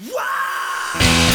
Wow!